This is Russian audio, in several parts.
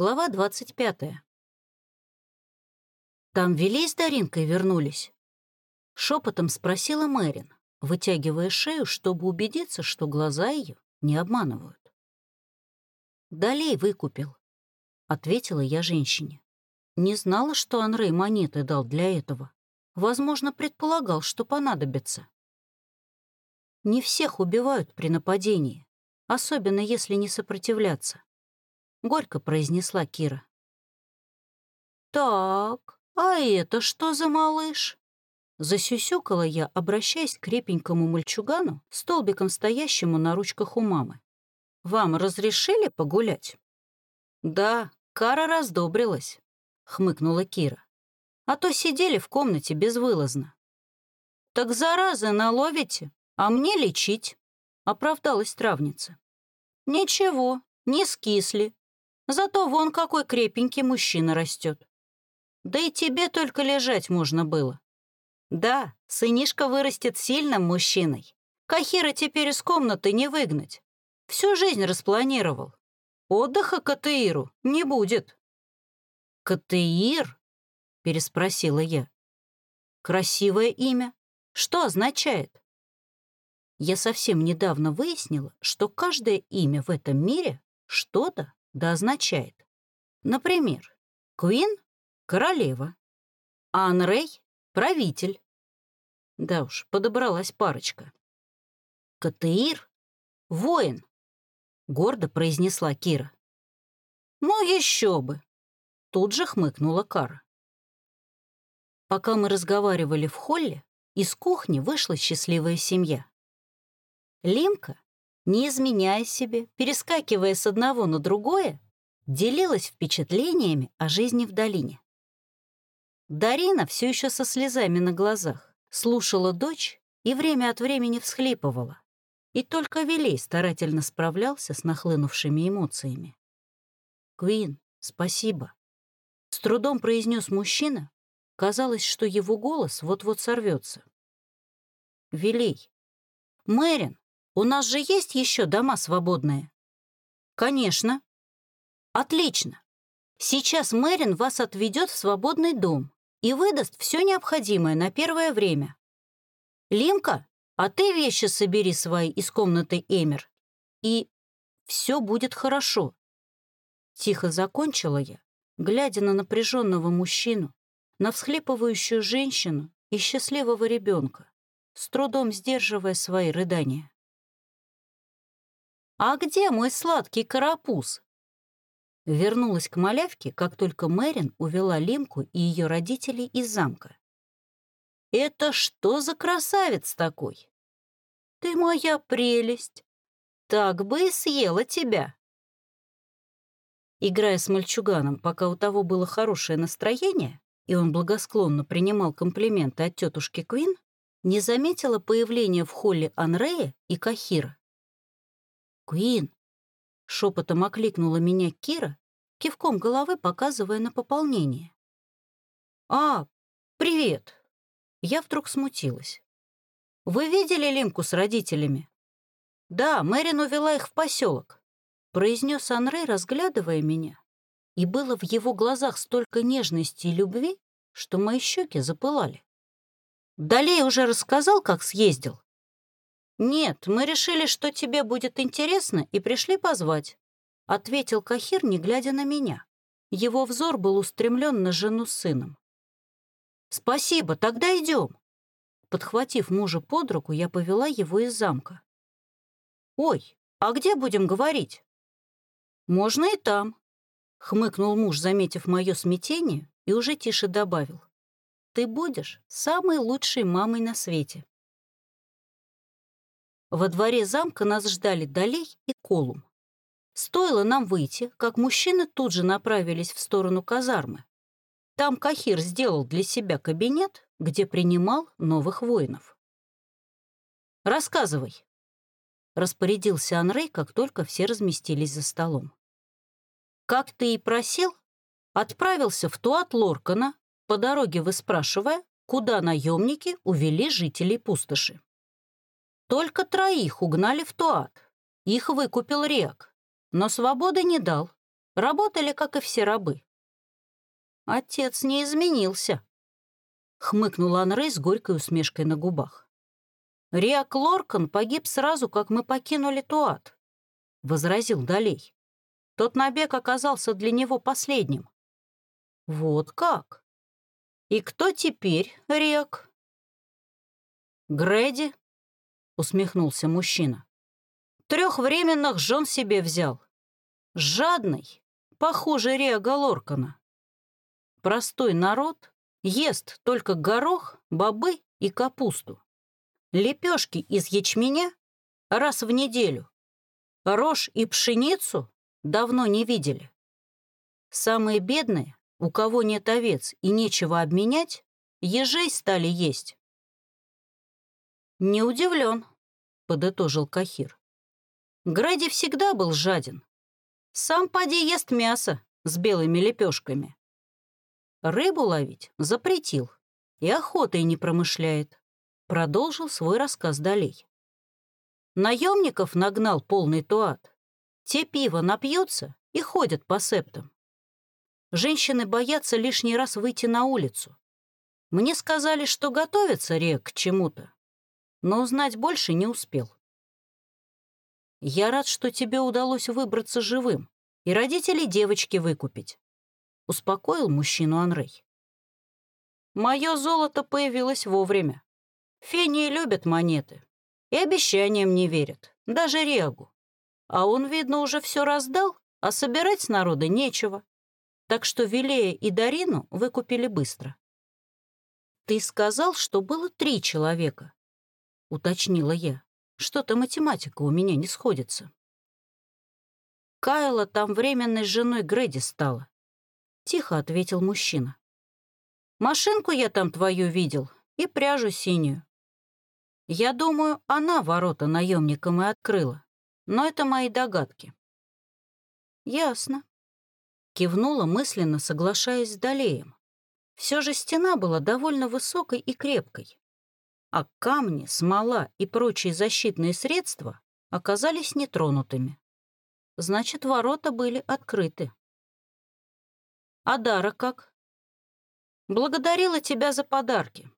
Глава 25. «Там Вилей с Даринкой вернулись?» Шепотом спросила Мэрин, вытягивая шею, чтобы убедиться, что глаза ее не обманывают. «Далей выкупил», — ответила я женщине. Не знала, что Анрей монеты дал для этого. Возможно, предполагал, что понадобится. Не всех убивают при нападении, особенно если не сопротивляться. — горько произнесла Кира. «Так, а это что за малыш?» Засюсюкала я, обращаясь к крепенькому мальчугану, столбиком стоящему на ручках у мамы. «Вам разрешили погулять?» «Да, Кара раздобрилась», — хмыкнула Кира. «А то сидели в комнате безвылазно». «Так заразы наловите, а мне лечить», — оправдалась травница. «Ничего, не скисли, Зато вон какой крепенький мужчина растет. Да и тебе только лежать можно было. Да, сынишка вырастет сильным мужчиной. Кахира теперь из комнаты не выгнать. Всю жизнь распланировал. Отдыха Катеиру не будет. «Катеир?» — переспросила я. «Красивое имя. Что означает?» Я совсем недавно выяснила, что каждое имя в этом мире что-то да означает. Например, Куин — королева, Анрей — правитель. Да уж, подобралась парочка. Катеир — воин, — гордо произнесла Кира. Ну еще бы! Тут же хмыкнула Кара. Пока мы разговаривали в холле, из кухни вышла счастливая семья. Лимка не изменяя себе, перескакивая с одного на другое, делилась впечатлениями о жизни в долине. Дарина все еще со слезами на глазах слушала дочь и время от времени всхлипывала. И только Вилей старательно справлялся с нахлынувшими эмоциями. «Квин, спасибо», — с трудом произнес мужчина. Казалось, что его голос вот-вот сорвется. «Вилей, Мэрин, у нас же есть еще дома свободные?» «Конечно». «Отлично. Сейчас Мэрин вас отведет в свободный дом и выдаст все необходимое на первое время. Лимка, а ты вещи собери свои из комнаты Эмер, и все будет хорошо». Тихо закончила я, глядя на напряженного мужчину, на всхлипывающую женщину и счастливого ребенка, с трудом сдерживая свои рыдания. «А где мой сладкий карапуз?» Вернулась к малявке, как только Мэрин увела Лимку и ее родителей из замка. «Это что за красавец такой? Ты моя прелесть! Так бы и съела тебя!» Играя с мальчуганом, пока у того было хорошее настроение, и он благосклонно принимал комплименты от тетушки Квин, не заметила появления в холле Анрея и Кахира. «Куин!» — шепотом окликнула меня Кира, кивком головы показывая на пополнение. «А, привет!» Я вдруг смутилась. «Вы видели Лимку с родителями?» «Да, Мэрин увела их в поселок», — произнес Анрей, разглядывая меня. И было в его глазах столько нежности и любви, что мои щеки запылали. «Далее уже рассказал, как съездил?» «Нет, мы решили, что тебе будет интересно, и пришли позвать», — ответил Кахир, не глядя на меня. Его взор был устремлен на жену с сыном. «Спасибо, тогда идем». Подхватив мужа под руку, я повела его из замка. «Ой, а где будем говорить?» «Можно и там», — хмыкнул муж, заметив мое смятение, и уже тише добавил. «Ты будешь самой лучшей мамой на свете». Во дворе замка нас ждали Далей и Колум. Стоило нам выйти, как мужчины тут же направились в сторону казармы. Там Кахир сделал для себя кабинет, где принимал новых воинов. «Рассказывай», — распорядился Анрей, как только все разместились за столом. «Как ты и просил, отправился в Туат Лоркана, по дороге выспрашивая, куда наемники увели жителей пустоши. Только троих угнали в Туат. Их выкупил Рек, но свободы не дал. Работали, как и все рабы. Отец не изменился, — хмыкнул Анрей с горькой усмешкой на губах. Риак Лоркан погиб сразу, как мы покинули Туат, — возразил Далей. Тот набег оказался для него последним. Вот как? И кто теперь, Рек? Грэди, усмехнулся мужчина. Трех временных жен себе взял. Жадный, похуже Рега Лоркана. Простой народ ест только горох, бобы и капусту. Лепешки из ячменя раз в неделю. Рожь и пшеницу давно не видели. Самые бедные, у кого нет овец и нечего обменять, ежей стали есть. «Не удивлен», — подытожил Кахир. Гради всегда был жаден. Сам поди ест мясо с белыми лепешками. Рыбу ловить запретил и охотой не промышляет. Продолжил свой рассказ Далей. Наемников нагнал полный туат. Те пиво напьются и ходят по септам. Женщины боятся лишний раз выйти на улицу. Мне сказали, что готовится Рек к чему-то, но узнать больше не успел. Я рад, что тебе удалось выбраться живым и родителей девочки выкупить. Успокоил мужчину Анрей. Мое золото появилось вовремя. Фении любят монеты и обещаниям не верят, даже Регу. А он, видно, уже все раздал, а собирать с народа нечего. Так что Вилея и Дарину выкупили быстро. «Ты сказал, что было три человека», — уточнила я. Что-то математика у меня не сходится. Кайла там временной женой Грэди стала. Тихо ответил мужчина. Машинку я там твою видел и пряжу синюю. Я думаю, она ворота наемникам и открыла, но это мои догадки. Ясно. Кивнула мысленно, соглашаясь с Далеем. Все же стена была довольно высокой и крепкой а камни, смола и прочие защитные средства оказались нетронутыми. Значит, ворота были открыты. А Дара как? Благодарила тебя за подарки.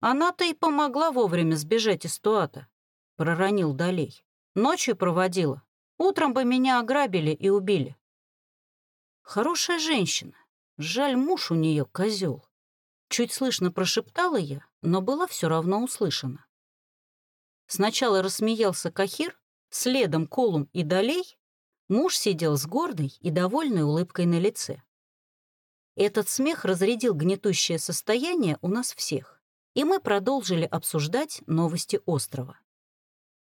Она-то и помогла вовремя сбежать из Туата, проронил Далей. Ночью проводила. Утром бы меня ограбили и убили. Хорошая женщина. Жаль, муж у нее козел. Чуть слышно прошептала я, но была все равно услышана. Сначала рассмеялся Кахир, следом Колум и Далей. Муж сидел с гордой и довольной улыбкой на лице. Этот смех разрядил гнетущее состояние у нас всех, и мы продолжили обсуждать новости острова.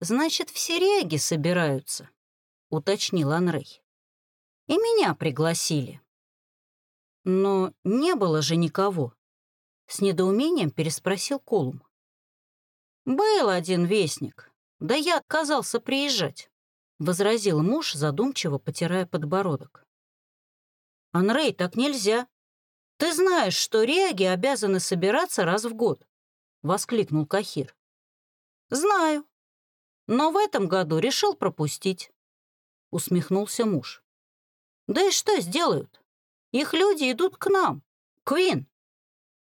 «Значит, все реги собираются», — уточнил Анрей. «И меня пригласили». Но не было же никого. С недоумением переспросил Колум. «Был один вестник, да я отказался приезжать», — возразил муж, задумчиво потирая подбородок. «Анрей, так нельзя. Ты знаешь, что реги обязаны собираться раз в год», — воскликнул Кахир. «Знаю. Но в этом году решил пропустить», — усмехнулся муж. «Да и что сделают? Их люди идут к нам, Квин.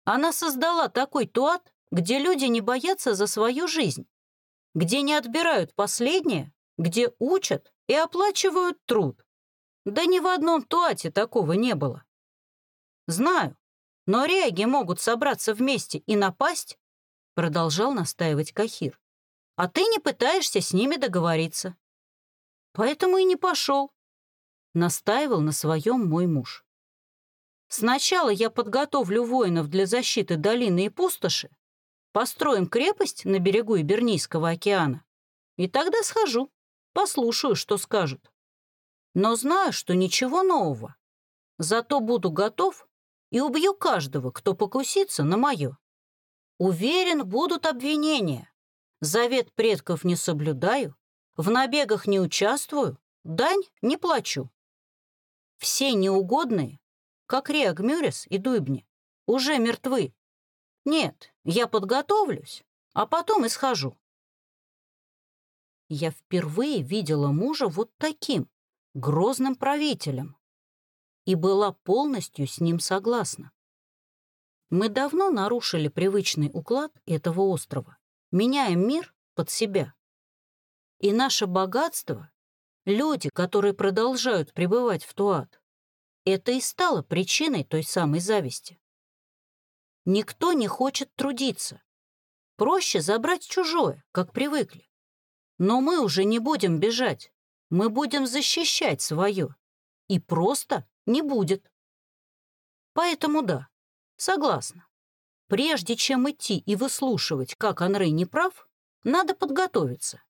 Она создала такой туат, где люди не боятся за свою жизнь, где не отбирают последнее, где учат и оплачивают труд. Да ни в одном туате такого не было. Знаю, но реги могут собраться вместе и напасть, продолжал настаивать Кахир. А ты не пытаешься с ними договориться. Поэтому и не пошел. Настаивал на своем мой муж. Сначала я подготовлю воинов для защиты долины и пустоши, построим крепость на берегу Ибернийского океана, и тогда схожу, послушаю, что скажут. Но знаю, что ничего нового. Зато буду готов и убью каждого, кто покусится на мое. Уверен, будут обвинения. Завет предков не соблюдаю, в набегах не участвую, дань не плачу. Все неугодные как Реак Мюрис и Дуйбни, уже мертвы. Нет, я подготовлюсь, а потом и схожу. Я впервые видела мужа вот таким, грозным правителем, и была полностью с ним согласна. Мы давно нарушили привычный уклад этого острова, меняем мир под себя. И наше богатство, люди, которые продолжают пребывать в Туат, это и стало причиной той самой зависти. Никто не хочет трудиться. Проще забрать чужое, как привыкли. Но мы уже не будем бежать. Мы будем защищать свое. И просто не будет. Поэтому да, согласна. Прежде чем идти и выслушивать, как Анрей не прав, надо подготовиться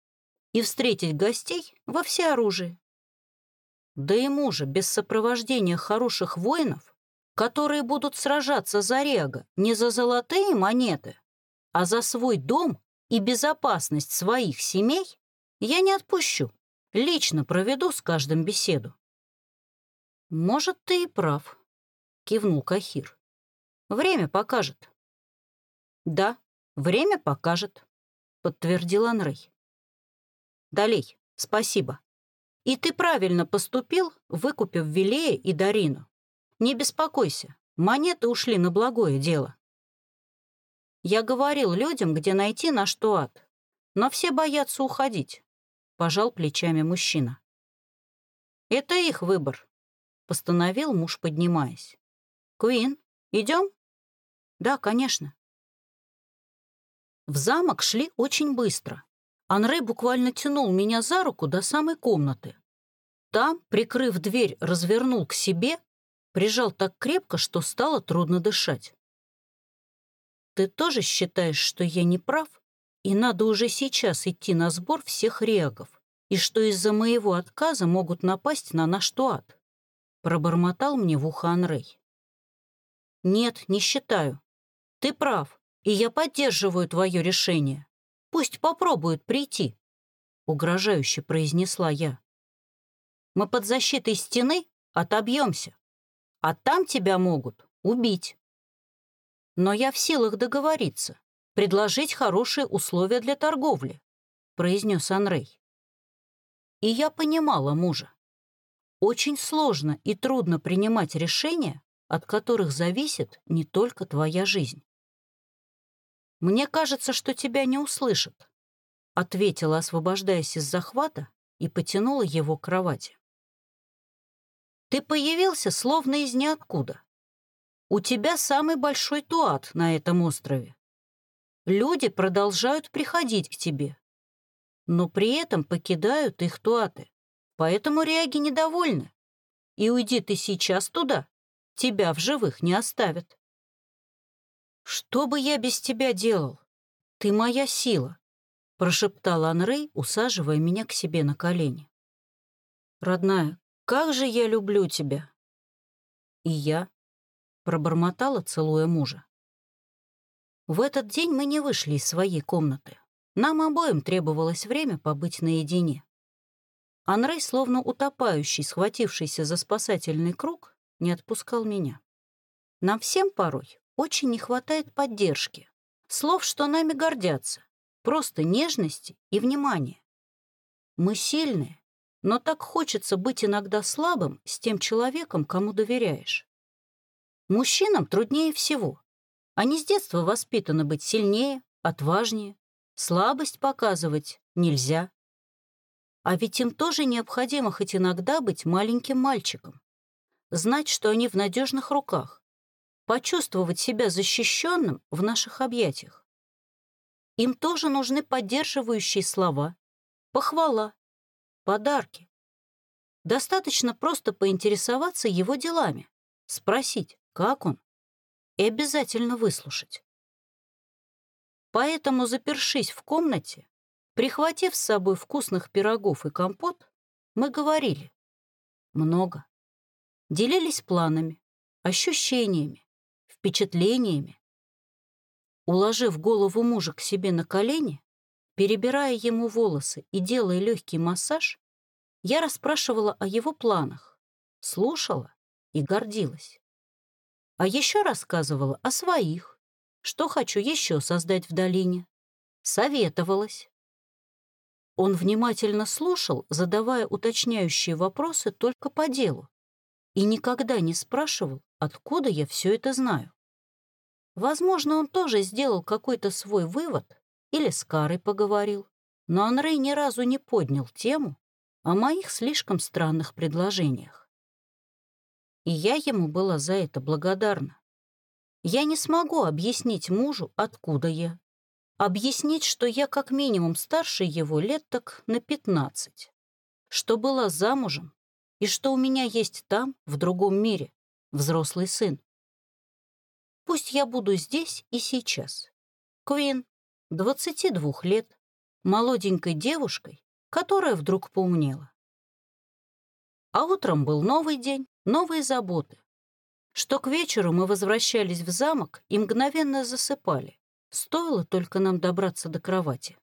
и встретить гостей во всеоружии. Да и мужа без сопровождения хороших воинов, которые будут сражаться за Рега не за золотые монеты, а за свой дом и безопасность своих семей, я не отпущу. Лично проведу с каждым беседу. «Может, ты и прав», — кивнул Кахир. «Время покажет». «Да, время покажет», — подтвердил Анрей. «Далей, спасибо. И ты правильно поступил, выкупив Вилея и Дарину. Не беспокойся, монеты ушли на благое дело». Я говорил людям, где найти наш туат, но все боятся уходить. — пожал плечами мужчина. «Это их выбор», — постановил муж, поднимаясь. «Куин, идем?» «Да, конечно». В замок шли очень быстро. Анрей буквально тянул меня за руку до самой комнаты. Там, прикрыв дверь, развернул к себе, прижал так крепко, что стало трудно дышать. «Ты тоже считаешь, что я не прав?» и надо уже сейчас идти на сбор всех реагов, и что из-за моего отказа могут напасть на наш туат», — пробормотал мне в ухо Анрей. «Нет, не считаю. Ты прав, и я поддерживаю твое решение. Пусть попробуют прийти», — угрожающе произнесла я. «Мы под защитой стены отобьемся, а там тебя могут убить. Но я в силах договориться предложить хорошие условия для торговли», — произнес Анрей. И я понимала мужа. Очень сложно и трудно принимать решения, от которых зависит не только твоя жизнь. «Мне кажется, что тебя не услышат», — ответила, освобождаясь из захвата, и потянула его к кровати. «Ты появился словно из ниоткуда. У тебя самый большой туат на этом острове. Люди продолжают приходить к тебе, но при этом покидают их туаты. Поэтому реаги недовольны. И уйди ты сейчас туда, тебя в живых не оставят. «Что бы я без тебя делал? Ты моя сила», — прошептал Анрей, усаживая меня к себе на колени. «Родная, как же я люблю тебя!» «И я», — пробормотала, целуя мужа. В этот день мы не вышли из своей комнаты. Нам обоим требовалось время побыть наедине. Анрей, словно утопающий, схватившийся за спасательный круг, не отпускал меня. Нам всем порой очень не хватает поддержки, слов, что нами гордятся, просто нежности и внимания. Мы сильные, но так хочется быть иногда слабым с тем человеком, кому доверяешь. Мужчинам труднее всего. Они с детства воспитаны быть сильнее, отважнее. Слабость показывать нельзя. А ведь им тоже необходимо хоть иногда быть маленьким мальчиком. Знать, что они в надежных руках. Почувствовать себя защищенным в наших объятиях. Им тоже нужны поддерживающие слова, похвала, подарки. Достаточно просто поинтересоваться его делами, спросить, как он, и обязательно выслушать. Поэтому, запершись в комнате, прихватив с собой вкусных пирогов и компот, мы говорили. Много. Делились планами, ощущениями, впечатлениями. Уложив голову мужа к себе на колени, перебирая ему волосы и делая легкий массаж, я расспрашивала о его планах, слушала и гордилась. А еще рассказывала о своих, что хочу еще создать в долине. Советовалась. Он внимательно слушал, задавая уточняющие вопросы только по делу. и никогда не спрашивал, откуда я все это знаю. Возможно, он тоже сделал какой-то свой вывод или с Карой поговорил, но Анрей ни разу не поднял тему о моих слишком странных предложениях. И я ему была за это благодарна. Я не смогу объяснить мужу, откуда я. Объяснить, что я как минимум старше его лет так на 15, что была замужем и что у меня есть там, в другом мире, взрослый сын. Пусть я буду здесь и сейчас. Квин, 22 лет, молоденькой девушкой, которая вдруг поумнела. А утром был новый день, новые заботы. Что к вечеру мы возвращались в замок и мгновенно засыпали. Стоило только нам добраться до кровати.